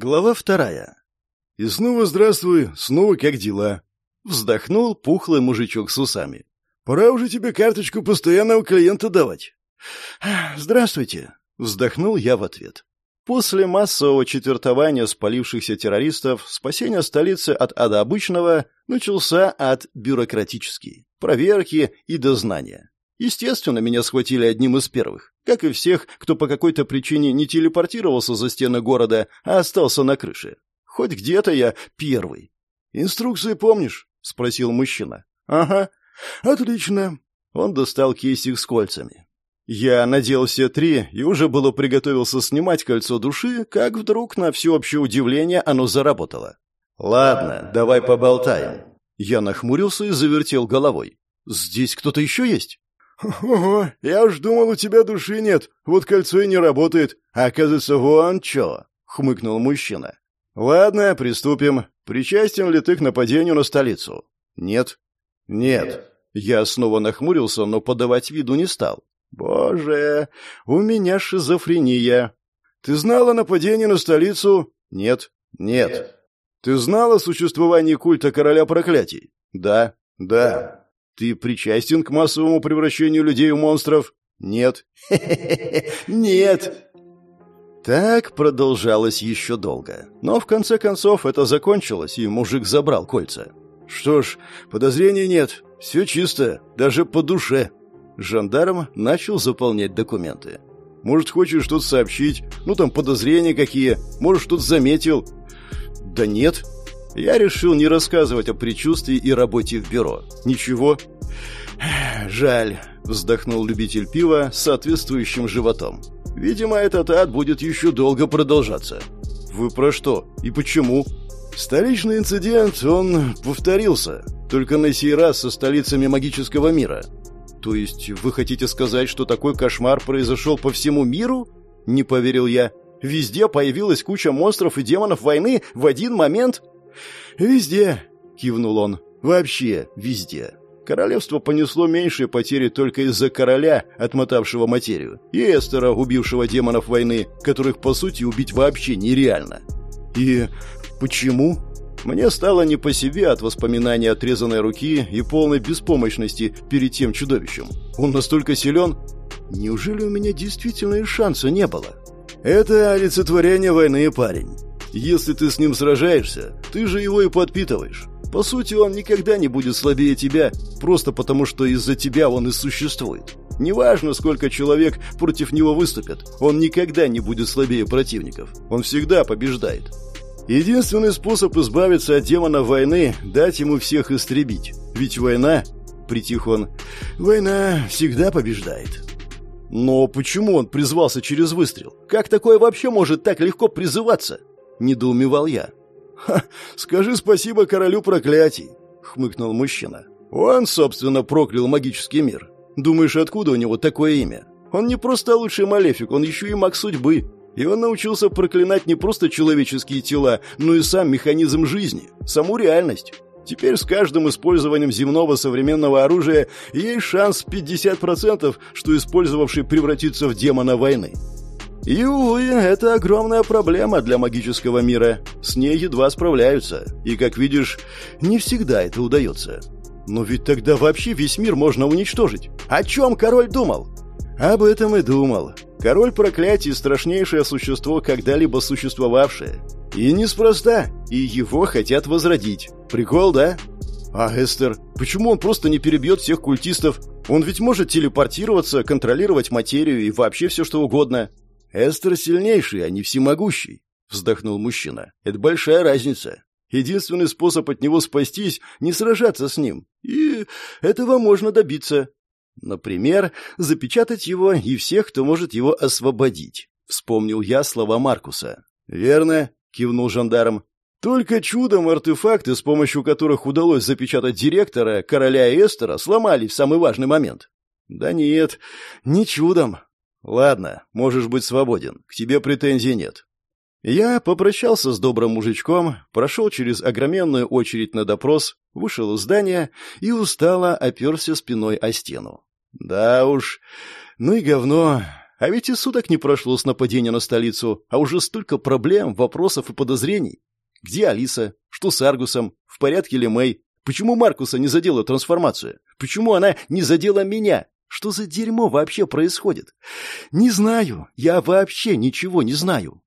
Глава вторая. «И снова здравствуй, снова как дела?» Вздохнул пухлый мужичок с усами. «Пора уже тебе карточку постоянного клиента давать». «Здравствуйте», — вздохнул я в ответ. После массового четвертования спалившихся террористов спасение столицы от ада обычного начался от бюрократический, проверки и дознания. Естественно, меня схватили одним из первых, как и всех, кто по какой-то причине не телепортировался за стены города, а остался на крыше. Хоть где-то я первый. «Инструкции помнишь?» — спросил мужчина. «Ага. Отлично». Он достал кейсик с кольцами. Я надел все три и уже было приготовился снимать кольцо души, как вдруг, на всеобщее удивление, оно заработало. «Ладно, давай поболтаем». Я нахмурился и завертел головой. «Здесь кто-то еще есть?» «Ого, я уж думал, у тебя души нет, вот кольцо и не работает, а оказывается, вон чё!» — хмыкнул мужчина. «Ладно, приступим. Причастен ли ты к нападению на столицу?» «Нет». «Нет». Я снова нахмурился, но подавать виду не стал. «Боже, у меня шизофрения». «Ты знал о нападении на столицу?» «Нет». «Нет». «Ты знал о существовании культа короля проклятий?» «Да». «Да». Ты причастен к массовому превращению людей в монстров? Нет. Нет. Так продолжалось еще долго. Но в конце концов это закончилось, и мужик забрал кольца. Что ж, подозрений нет. Все чисто, даже по душе. Жандарм начал заполнять документы. Может, хочешь что-то сообщить? Ну, там подозрения какие? Может, что-то заметил? Да нет, я решил не рассказывать о предчувствии и работе в бюро. Ничего. Жаль, вздохнул любитель пива с соответствующим животом. Видимо, этот ад будет еще долго продолжаться. Вы про что? И почему? Столичный инцидент, он повторился, только на сей раз со столицами магического мира. То есть вы хотите сказать, что такой кошмар произошел по всему миру? Не поверил я. Везде появилась куча монстров и демонов войны в один момент? «Везде», — кивнул он. «Вообще везде. Королевство понесло меньшие потери только из-за короля, отмотавшего материю, и Эстера, убившего демонов войны, которых, по сути, убить вообще нереально. И почему?» Мне стало не по себе от воспоминания отрезанной руки и полной беспомощности перед тем чудовищем. Он настолько силен. Неужели у меня действительно и шанса не было? Это олицетворение войны, парень. Если ты с ним сражаешься, ты же его и подпитываешь. По сути, он никогда не будет слабее тебя, просто потому что из-за тебя он и существует. Неважно, сколько человек против него выступят, он никогда не будет слабее противников. Он всегда побеждает. Единственный способ избавиться от демона войны – дать ему всех истребить. Ведь война, притих он, война всегда побеждает. Но почему он призвался через выстрел? Как такое вообще может так легко призываться? — недоумевал я. «Ха, скажи спасибо королю проклятий», — хмыкнул мужчина. «Он, собственно, проклял магический мир. Думаешь, откуда у него такое имя? Он не просто лучший малефик, он еще и маг судьбы. И он научился проклинать не просто человеческие тела, но и сам механизм жизни, саму реальность. Теперь с каждым использованием земного современного оружия есть шанс 50%, что использовавший превратится в демона войны. И, увы, это огромная проблема для магического мира. С ней едва справляются. И, как видишь, не всегда это удается. Но ведь тогда вообще весь мир можно уничтожить. О чем король думал? Об этом и думал. Король проклятий – страшнейшее существо, когда-либо существовавшее. И неспроста. И его хотят возродить. Прикол, да? А Эстер, почему он просто не перебьет всех культистов? Он ведь может телепортироваться, контролировать материю и вообще все что угодно. «Эстер сильнейший, а не всемогущий», — вздохнул мужчина. «Это большая разница. Единственный способ от него спастись — не сражаться с ним. И этого можно добиться. Например, запечатать его и всех, кто может его освободить», — вспомнил я слова Маркуса. «Верно», — кивнул жандарм. «Только чудом артефакты, с помощью которых удалось запечатать директора, короля Эстера, сломали в самый важный момент». «Да нет, не чудом», «Ладно, можешь быть свободен, к тебе претензий нет». Я попрощался с добрым мужичком, прошел через огроменную очередь на допрос, вышел из здания и устало оперся спиной о стену. Да уж, ну и говно. А ведь и суток не прошло с нападения на столицу, а уже столько проблем, вопросов и подозрений. Где Алиса? Что с Аргусом? В порядке ли Мэй? Почему Маркуса не задела трансформацию? Почему она не задела меня? Что за дерьмо вообще происходит? Не знаю. Я вообще ничего не знаю.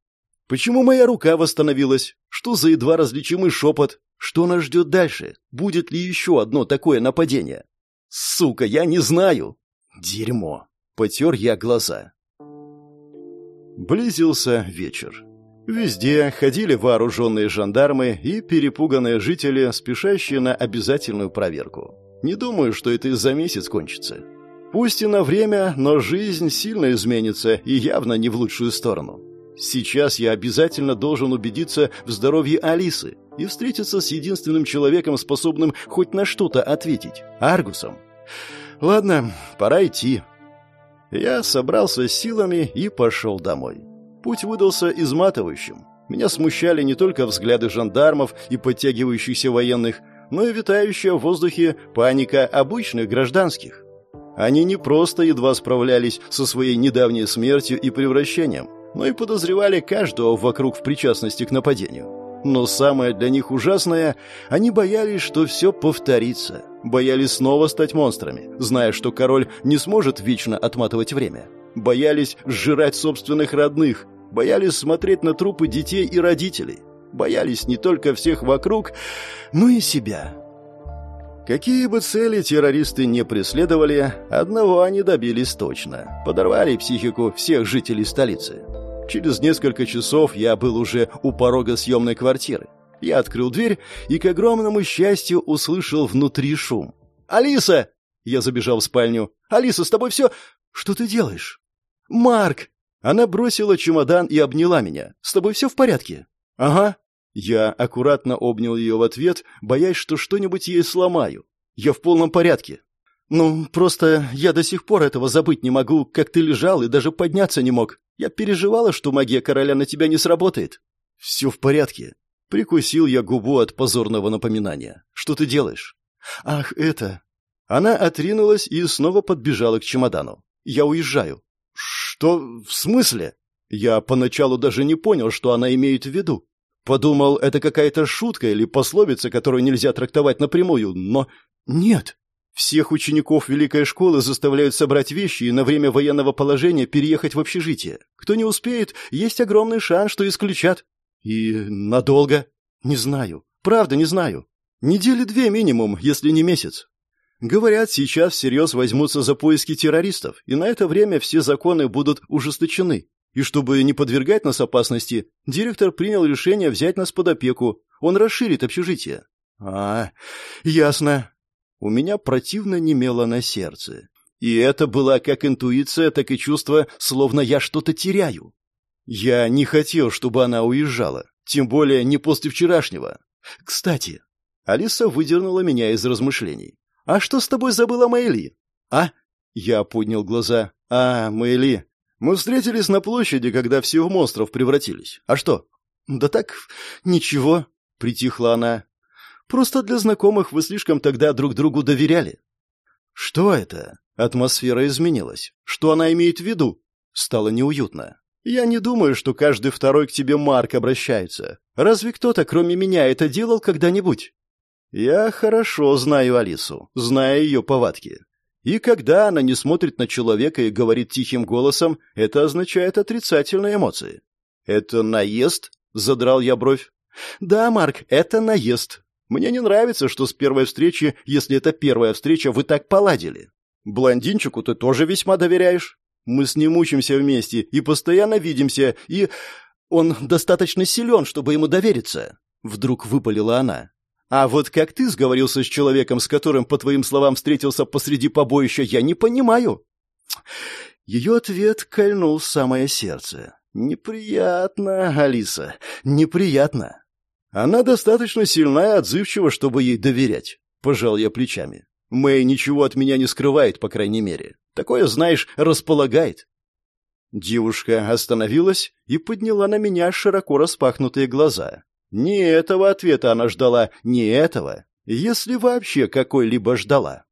Почему моя рука восстановилась? Что за едва различимый шепот? Что нас ждет дальше? Будет ли еще одно такое нападение? Сука, я не знаю. Дерьмо. Потер я глаза. Близился вечер. Везде ходили вооруженные жандармы и перепуганные жители, спешащие на обязательную проверку. Не думаю, что это из-за месяц кончится. Пусть и на время, но жизнь сильно изменится и явно не в лучшую сторону. Сейчас я обязательно должен убедиться в здоровье Алисы и встретиться с единственным человеком, способным хоть на что-то ответить – Аргусом. Ладно, пора идти. Я собрался с силами и пошел домой. Путь выдался изматывающим. Меня смущали не только взгляды жандармов и подтягивающихся военных, но и витающая в воздухе паника обычных гражданских. Они не просто едва справлялись со своей недавней смертью и превращением, но и подозревали каждого вокруг в причастности к нападению. Но самое для них ужасное, они боялись, что все повторится. Боялись снова стать монстрами, зная, что король не сможет вечно отматывать время. Боялись сжирать собственных родных, боялись смотреть на трупы детей и родителей. Боялись не только всех вокруг, но и себя. Какие бы цели террористы не преследовали, одного они добились точно. Подорвали психику всех жителей столицы. Через несколько часов я был уже у порога съемной квартиры. Я открыл дверь и, к огромному счастью, услышал внутри шум. «Алиса!» Я забежал в спальню. «Алиса, с тобой все...» «Что ты делаешь?» «Марк!» Она бросила чемодан и обняла меня. «С тобой все в порядке?» «Ага». Я аккуратно обнял ее в ответ, боясь, что что-нибудь ей сломаю. «Я в полном порядке». «Ну, просто я до сих пор этого забыть не могу, как ты лежал и даже подняться не мог. Я переживала, что магия короля на тебя не сработает». «Все в порядке». Прикусил я губу от позорного напоминания. «Что ты делаешь?» «Ах, это...» Она отринулась и снова подбежала к чемодану. «Я уезжаю». «Что? В смысле?» Я поначалу даже не понял, что она имеет в виду. Подумал, это какая-то шутка или пословица, которую нельзя трактовать напрямую, но... Нет. Всех учеников Великой школы заставляют собрать вещи и на время военного положения переехать в общежитие. Кто не успеет, есть огромный шанс, что исключат. И надолго? Не знаю. Правда, не знаю. Недели две минимум, если не месяц. Говорят, сейчас всерьез возьмутся за поиски террористов, и на это время все законы будут ужесточены. И чтобы не подвергать нас опасности, директор принял решение взять нас под опеку. Он расширит общежитие. А, ясно. У меня противно немело на сердце. И это была как интуиция, так и чувство, словно я что-то теряю. Я не хотел, чтобы она уезжала, тем более не после вчерашнего. Кстати, Алиса выдернула меня из размышлений. «А что с тобой забыла Мэйли?» «А?» Я поднял глаза. «А, Мэйли. Мы встретились на площади, когда все в монстров превратились. А что?» «Да так, ничего», — притихла она. Просто для знакомых вы слишком тогда друг другу доверяли. Что это? Атмосфера изменилась. Что она имеет в виду? Стало неуютно. Я не думаю, что каждый второй к тебе Марк обращается. Разве кто-то, кроме меня, это делал когда-нибудь? Я хорошо знаю Алису, знаю ее повадки. И когда она не смотрит на человека и говорит тихим голосом, это означает отрицательные эмоции. «Это наезд?» — задрал я бровь. «Да, Марк, это наезд. Мне не нравится, что с первой встречи, если это первая встреча, вы так поладили. Блондинчику ты тоже весьма доверяешь. Мы с ним учимся вместе и постоянно видимся, и... Он достаточно силен, чтобы ему довериться. Вдруг выпалила она. А вот как ты сговорился с человеком, с которым, по твоим словам, встретился посреди побоища, я не понимаю. Ее ответ кольнул самое сердце. Неприятно, Алиса, неприятно. Она достаточно сильна и отзывчива, чтобы ей доверять. Пожал я плечами. Мэй ничего от меня не скрывает, по крайней мере. Такое, знаешь, располагает. Девушка остановилась и подняла на меня широко распахнутые глаза. Не этого ответа она ждала, не этого, если вообще какой-либо ждала.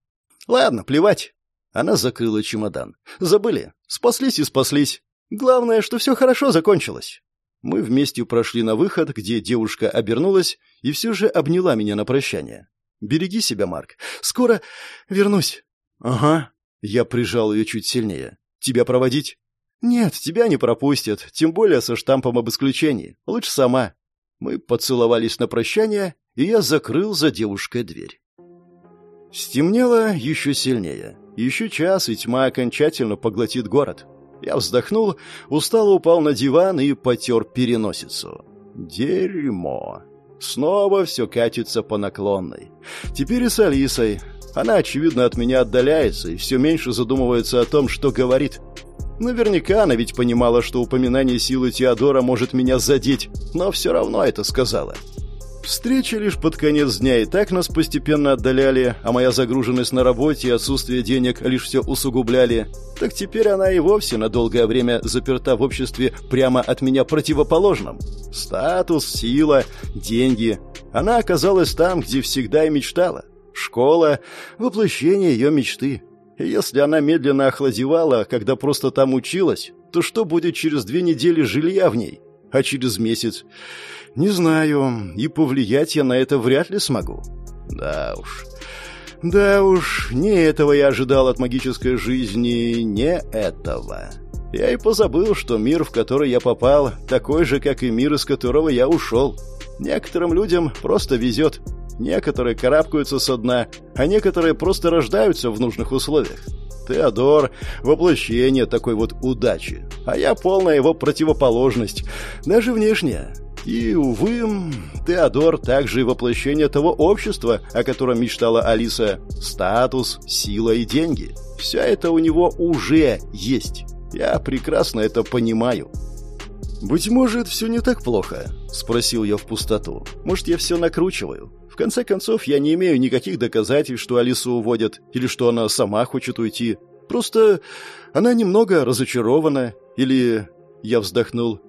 Ладно, плевать. Она закрыла чемодан. «Забыли. Спаслись и спаслись. Главное, что все хорошо закончилось». Мы вместе прошли на выход, где девушка обернулась и все же обняла меня на прощание. «Береги себя, Марк. Скоро вернусь». «Ага». Я прижал ее чуть сильнее. «Тебя проводить?» «Нет, тебя не пропустят, тем более со штампом об исключении. Лучше сама». Мы поцеловались на прощание, и я закрыл за девушкой дверь. Стемнело еще сильнее. Еще час, и тьма окончательно поглотит город. Я вздохнул, устало упал на диван и потер переносицу. Дерьмо. Снова все катится по наклонной. Теперь и с Алисой. Она, очевидно, от меня отдаляется и все меньше задумывается о том, что говорит. Наверняка она ведь понимала, что упоминание силы Теодора может меня задеть, но все равно это сказала. Встречи лишь под конец дня и так нас постепенно отдаляли, а моя загруженность на работе и отсутствие денег лишь все усугубляли. Так теперь она и вовсе на долгое время заперта в обществе прямо от меня противоположном. Статус, сила, деньги. Она оказалась там, где всегда и мечтала. Школа — воплощение ее мечты. Если она медленно охладевала, когда просто там училась, то что будет через две недели жилья в ней? А через месяц? Не знаю, и повлиять я на это вряд ли смогу. Да уж. Да уж, не этого я ожидал от магической жизни, не этого. Я и позабыл, что мир, в который я попал, такой же, как и мир, из которого я ушел. Некоторым людям просто везет. Некоторые карабкаются со дна, а некоторые просто рождаются в нужных условиях. Теодор — воплощение такой вот удачи, а я полная его противоположность, даже внешняя. И, увы, Теодор также и воплощение того общества, о котором мечтала Алиса. Статус, сила и деньги. Все это у него уже есть. Я прекрасно это понимаю. «Быть может, все не так плохо?» — спросил я в пустоту. «Может, я все накручиваю? Конце концов, я не имею никаких доказательств, что Алису уводят, или что она сама хочет уйти. Просто она немного разочарована, или я вздохнул.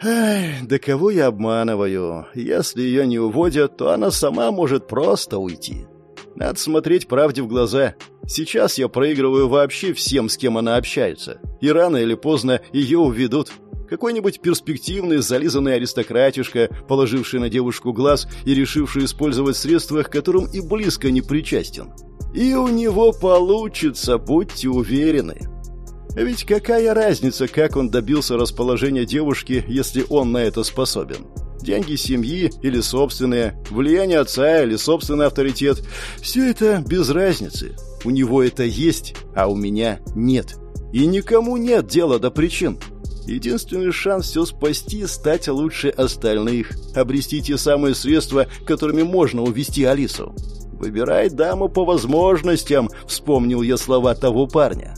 «Эх, да кого я обманываю? Если ее не уводят, то она сама может просто уйти. Надо смотреть правде в глаза. Сейчас я проигрываю вообще всем, с кем она общается. И рано или поздно ее уведут. Какой-нибудь перспективный, зализанный аристократишка, положивший на девушку глаз и решивший использовать средства, к которым и близко не причастен. И у него получится, будьте уверены. Ведь какая разница, как он добился расположения девушки, если он на это способен? Деньги семьи или собственные, влияние отца или собственный авторитет – все это без разницы. У него это есть, а у меня нет. И никому нет дела до причин. Единственный шанс все спасти – стать лучше остальных, обрести те самые средства, которыми можно увести Алису. «Выбирай даму по возможностям», – вспомнил я слова того парня.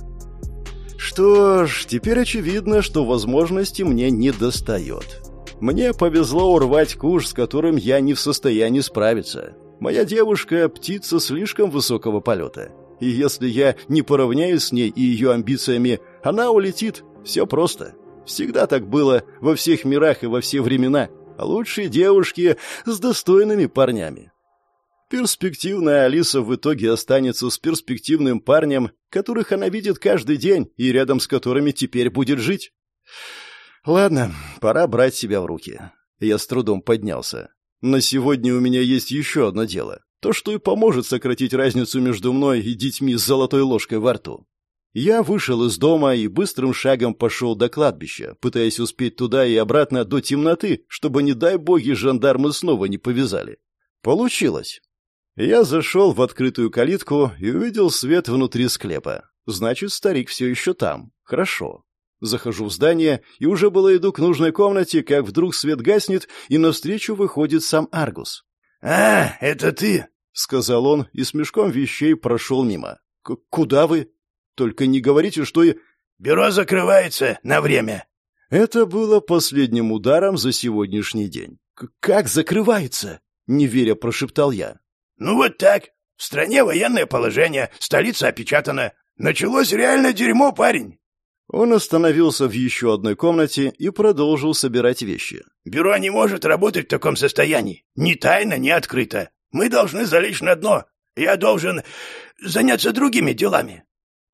Что ж, теперь очевидно, что возможности мне не достает. Мне повезло урвать куш, с которым я не в состоянии справиться. Моя девушка – птица слишком высокого полета. И если я не поравняюсь с ней и ее амбициями, она улетит. Все просто. Всегда так было во всех мирах и во все времена. Лучшие девушки с достойными парнями. Перспективная Алиса в итоге останется с перспективным парнем, которых она видит каждый день и рядом с которыми теперь будет жить. Ладно, пора брать себя в руки. Я с трудом поднялся. На сегодня у меня есть еще одно дело. То, что и поможет сократить разницу между мной и детьми с золотой ложкой во рту. Я вышел из дома и быстрым шагом пошел до кладбища, пытаясь успеть туда и обратно до темноты, чтобы, не дай боги, жандармы снова не повязали. Получилось. Я зашел в открытую калитку и увидел свет внутри склепа. Значит, старик все еще там. Хорошо. Захожу в здание и уже было иду к нужной комнате, как вдруг свет гаснет, и навстречу выходит сам Аргус. «А, это ты!» — сказал он и с мешком вещей прошел мимо. «Куда вы? Только не говорите, что и...» «Бюро закрывается на время». Это было последним ударом за сегодняшний день. «Как закрывается?» — неверя прошептал я. «Ну вот так. В стране военное положение, столица опечатана. Началось реально дерьмо, парень». Он остановился в еще одной комнате и продолжил собирать вещи. «Бюро не может работать в таком состоянии. Ни тайно, ни открыто. Мы должны залечь на дно. Я должен заняться другими делами».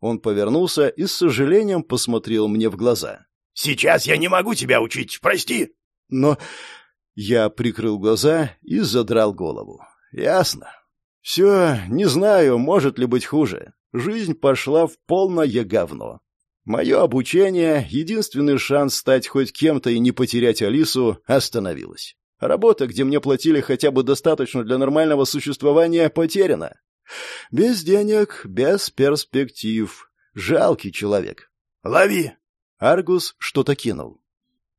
Он повернулся и с сожалением посмотрел мне в глаза. «Сейчас я не могу тебя учить, прости!» «Но...» Я прикрыл глаза и задрал голову. «Ясно. Все, не знаю, может ли быть хуже. Жизнь пошла в полное говно. Мое обучение, единственный шанс стать хоть кем-то и не потерять Алису, остановилось. Работа, где мне платили хотя бы достаточно для нормального существования, потеряна. Без денег, без перспектив. Жалкий человек. «Лови!» Аргус что-то кинул.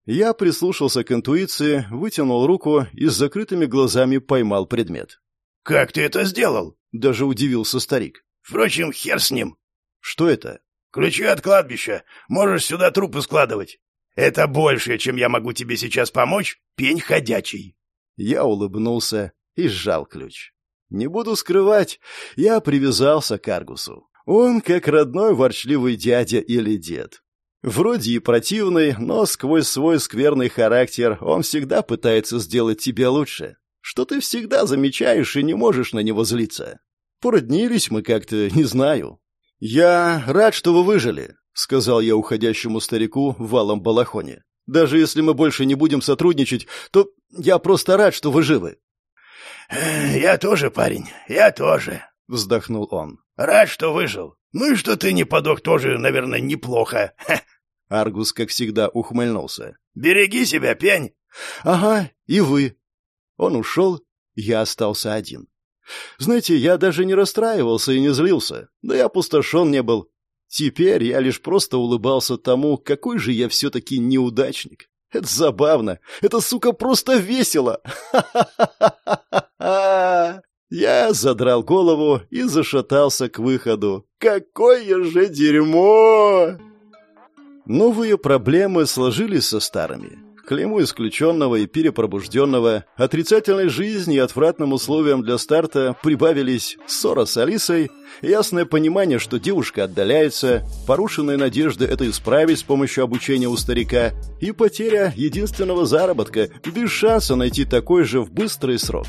Я прислушался к интуиции, вытянул руку и с закрытыми глазами поймал предмет. «Как ты это сделал?» — даже удивился старик. «Впрочем, хер с ним». «Что это?» Ключи от кладбища. Можешь сюда трупы складывать. Это больше, чем я могу тебе сейчас помочь, пень ходячий. Я улыбнулся и сжал ключ. Не буду скрывать, я привязался к Аргусу. Он как родной ворчливый дядя или дед. Вроде и противный, но сквозь свой скверный характер он всегда пытается сделать тебе лучше, что ты всегда замечаешь и не можешь на него злиться. Породнились мы как-то, не знаю. «Я рад, что вы выжили», — сказал я уходящему старику в валом балахоне. «Даже если мы больше не будем сотрудничать, то я просто рад, что вы живы». «Я тоже, парень, я тоже», — вздохнул он. «Рад, что выжил. Ну и что ты не подох тоже, наверное, неплохо». Аргус, как всегда, ухмыльнулся. «Береги себя, пень!» «Ага, и вы». Он ушел, я остался один. Знаете, я даже не расстраивался и не злился, да и опустошен не был. Теперь я лишь просто улыбался тому, какой же я все-таки неудачник. Это забавно. Это, сука, просто весело. Я задрал голову и зашатался к выходу. Какое же дерьмо! Новые проблемы сложились со старыми клейму исключенного и перепробужденного, отрицательной жизни и отвратным условиям для старта прибавились ссора с Алисой, ясное понимание, что девушка отдаляется, порушенные надежды это исправить с помощью обучения у старика и потеря единственного заработка без шанса найти такой же в быстрый срок.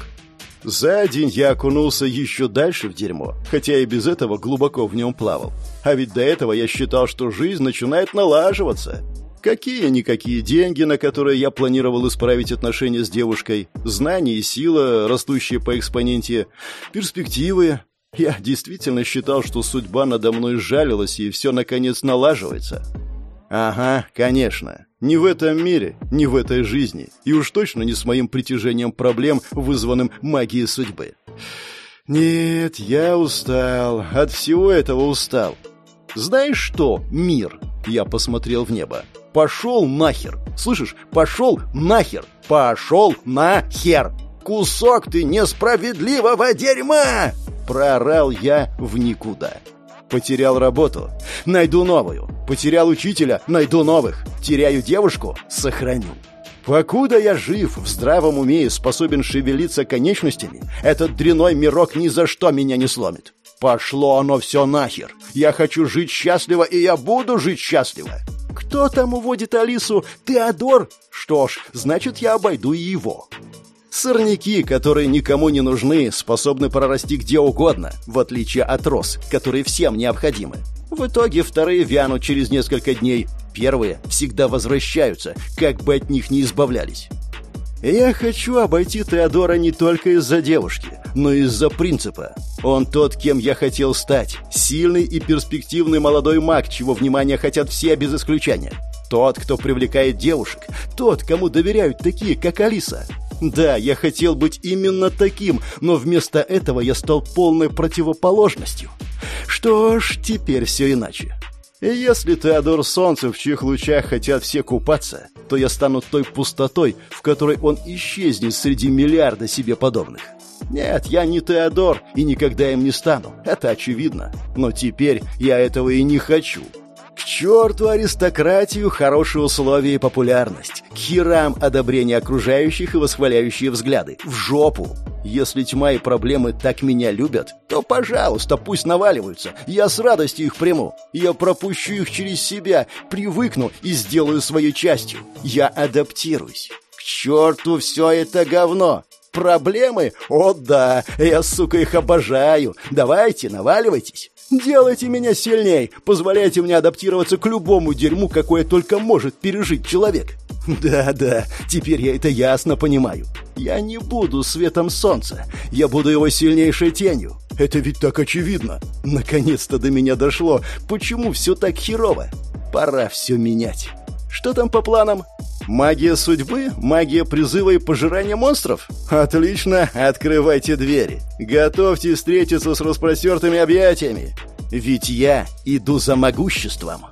За день я окунулся еще дальше в дерьмо, хотя и без этого глубоко в нем плавал. А ведь до этого я считал, что жизнь начинает налаживаться. Какие-никакие деньги, на которые я планировал исправить отношения с девушкой, знания и сила, растущие по экспоненте, перспективы. Я действительно считал, что судьба надо мной сжалилась, и все, наконец, налаживается. Ага, конечно. Не в этом мире, не в этой жизни, и уж точно не с моим притяжением проблем, вызванным магией судьбы. Нет, я устал, от всего этого устал. Знаешь что, мир? Я посмотрел в небо. Пошел нахер. Слышишь? Пошел нахер. Пошел нахер. Кусок ты несправедливого дерьма! Проорал я в никуда. Потерял работу. Найду новую. Потерял учителя. Найду новых. Теряю девушку. Сохраню. Покуда я жив, в здравом уме и способен шевелиться конечностями, этот дряной мирок ни за что меня не сломит. Пошло оно все нахер. Я хочу жить счастливо, и я буду жить счастливо. Кто там уводит Алису? Теодор? Что ж, значит, я обойду и его. Сорняки, которые никому не нужны, способны прорасти где угодно, в отличие от роз, которые всем необходимы. В итоге вторые вянут через несколько дней, первые всегда возвращаются, как бы от них не избавлялись. Я хочу обойти Теодора не только из-за девушки, но и из-за принципа. Он тот, кем я хотел стать. Сильный и перспективный молодой маг, чего внимания хотят все без исключения. Тот, кто привлекает девушек. Тот, кому доверяют такие, как Алиса. Да, я хотел быть именно таким, но вместо этого я стал полной противоположностью. Что ж, теперь все иначе. И если Теодор Солнце, в чьих лучах хотят все купаться, то я стану той пустотой, в которой он исчезнет среди миллиарда себе подобных. Нет, я не Теодор и никогда им не стану, это очевидно. Но теперь я этого и не хочу. К черту аристократию, хорошие условия и популярность. К херам одобрение окружающих и восхваляющие взгляды. В жопу. Если тьма и проблемы так меня любят, то, пожалуйста, пусть наваливаются. Я с радостью их приму. Я пропущу их через себя, привыкну и сделаю своей частью. Я адаптируюсь. К черту все это говно. Проблемы? О да, я, сука, их обожаю. Давайте, наваливайтесь. Делайте меня сильней, позволяйте мне адаптироваться к любому дерьму, какое только может пережить человек. Да-да, теперь я это ясно понимаю. Я не буду светом солнца, я буду его сильнейшей тенью. Это ведь так очевидно. Наконец-то до меня дошло, почему все так херово. Пора все менять. Что там по планам? Магия судьбы? Магия призыва и пожирания монстров? Отлично, открывайте двери. Готовьтесь встретиться с распростертыми объятиями. Ведь я иду за могуществом.